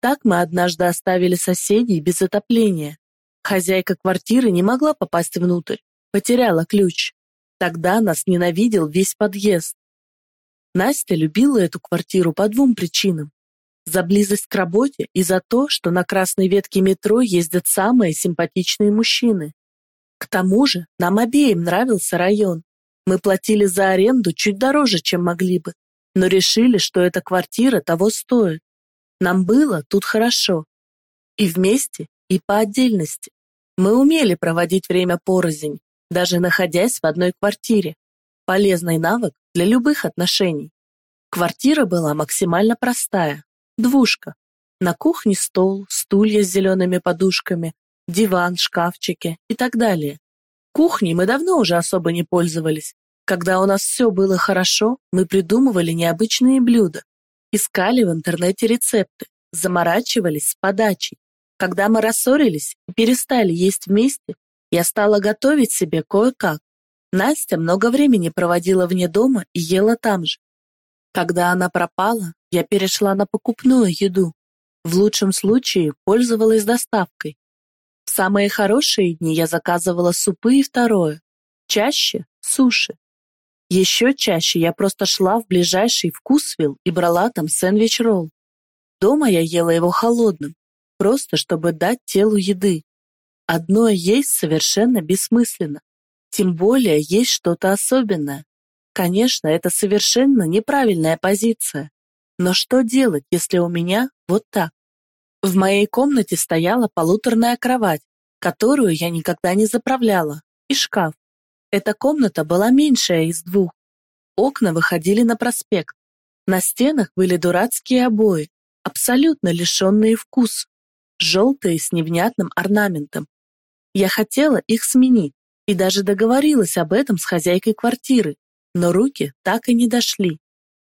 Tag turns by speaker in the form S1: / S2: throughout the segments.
S1: Так мы однажды оставили соседей без отопления. Хозяйка квартиры не могла попасть внутрь, потеряла ключ. Тогда нас ненавидел весь подъезд. Настя любила эту квартиру по двум причинам. За близость к работе и за то, что на красной ветке метро ездят самые симпатичные мужчины. К тому же нам обеим нравился район. Мы платили за аренду чуть дороже, чем могли бы, но решили, что эта квартира того стоит. Нам было тут хорошо. И вместе, и по отдельности. Мы умели проводить время порознь, даже находясь в одной квартире. Полезный навык для любых отношений. Квартира была максимально простая. Двушка. На кухне стол, стулья с зелеными подушками, диван, шкафчики и так далее. Кухней мы давно уже особо не пользовались. Когда у нас все было хорошо, мы придумывали необычные блюда, искали в интернете рецепты, заморачивались с подачей. Когда мы рассорились и перестали есть вместе, я стала готовить себе кое-как. Настя много времени проводила вне дома и ела там же. Когда она пропала, я перешла на покупную еду. В лучшем случае пользовалась доставкой. В самые хорошие дни я заказывала супы и второе. Чаще – суши. Еще чаще я просто шла в ближайший вкусвилл и брала там сэндвич-ролл. Дома я ела его холодным, просто чтобы дать телу еды. Одно есть совершенно бессмысленно. Тем более есть что-то особенное. Конечно, это совершенно неправильная позиция. Но что делать, если у меня вот так? В моей комнате стояла полуторная кровать, которую я никогда не заправляла, и шкаф. Эта комната была меньшая из двух. Окна выходили на проспект. На стенах были дурацкие обои, абсолютно лишенные вкуса, желтые с невнятным орнаментом. Я хотела их сменить и даже договорилась об этом с хозяйкой квартиры, но руки так и не дошли.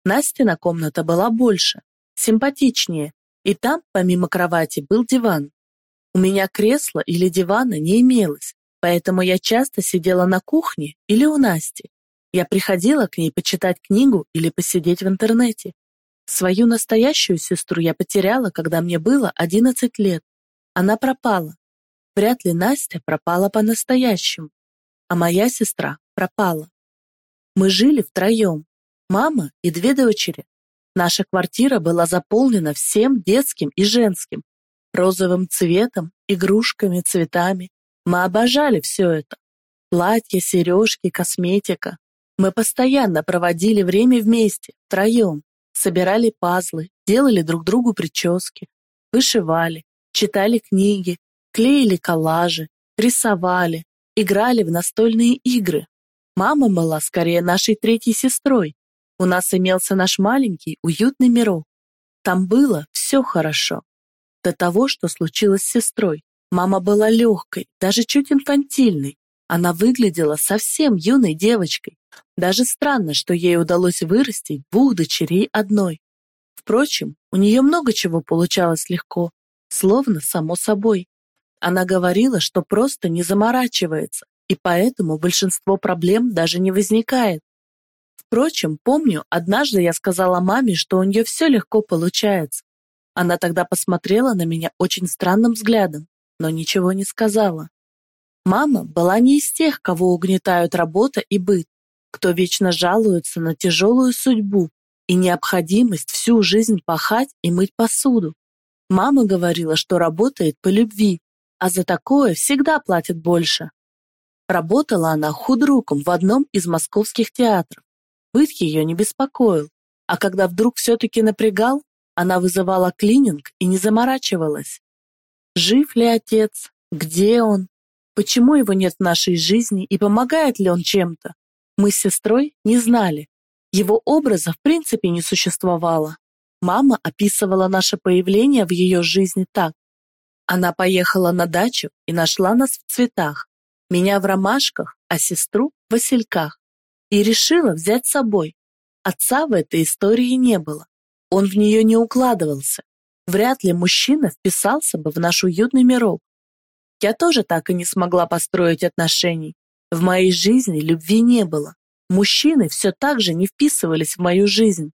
S1: Настина комната была больше, симпатичнее, и там, помимо кровати, был диван. У меня кресла или дивана не имелось, поэтому я часто сидела на кухне или у Насти. Я приходила к ней почитать книгу или посидеть в интернете. Свою настоящую сестру я потеряла, когда мне было 11 лет. Она пропала. Вряд ли Настя пропала по-настоящему, а моя сестра пропала. Мы жили втроем, мама и две дочери. Наша квартира была заполнена всем детским и женским, розовым цветом, игрушками, цветами. Мы обожали все это. Платья, сережки, косметика. Мы постоянно проводили время вместе, втроем, собирали пазлы, делали друг другу прически, вышивали, читали книги, клеили коллажи, рисовали, играли в настольные игры, Мама была скорее нашей третьей сестрой. У нас имелся наш маленький, уютный мирок. Там было все хорошо. До того, что случилось с сестрой. Мама была легкой, даже чуть инфантильной. Она выглядела совсем юной девочкой. Даже странно, что ей удалось вырастить двух дочерей одной. Впрочем, у нее много чего получалось легко, словно само собой. Она говорила, что просто не заморачивается, и поэтому большинство проблем даже не возникает. Впрочем, помню, однажды я сказала маме, что у нее все легко получается. Она тогда посмотрела на меня очень странным взглядом, но ничего не сказала. Мама была не из тех, кого угнетают работа и быт, кто вечно жалуется на тяжелую судьбу и необходимость всю жизнь пахать и мыть посуду. Мама говорила, что работает по любви, а за такое всегда платят больше. Работала она худруком в одном из московских театров. Быт ее не беспокоил, а когда вдруг все-таки напрягал, она вызывала клининг и не заморачивалась. Жив ли отец? Где он? Почему его нет в нашей жизни и помогает ли он чем-то? Мы с сестрой не знали. Его образа в принципе не существовало. Мама описывала наше появление в ее жизни так. Она поехала на дачу и нашла нас в цветах. Меня в ромашках, а сестру в васильках. И решила взять с собой. Отца в этой истории не было. Он в нее не укладывался. Вряд ли мужчина вписался бы в наш уютный мирок. Я тоже так и не смогла построить отношений. В моей жизни любви не было. Мужчины все так же не вписывались в мою жизнь.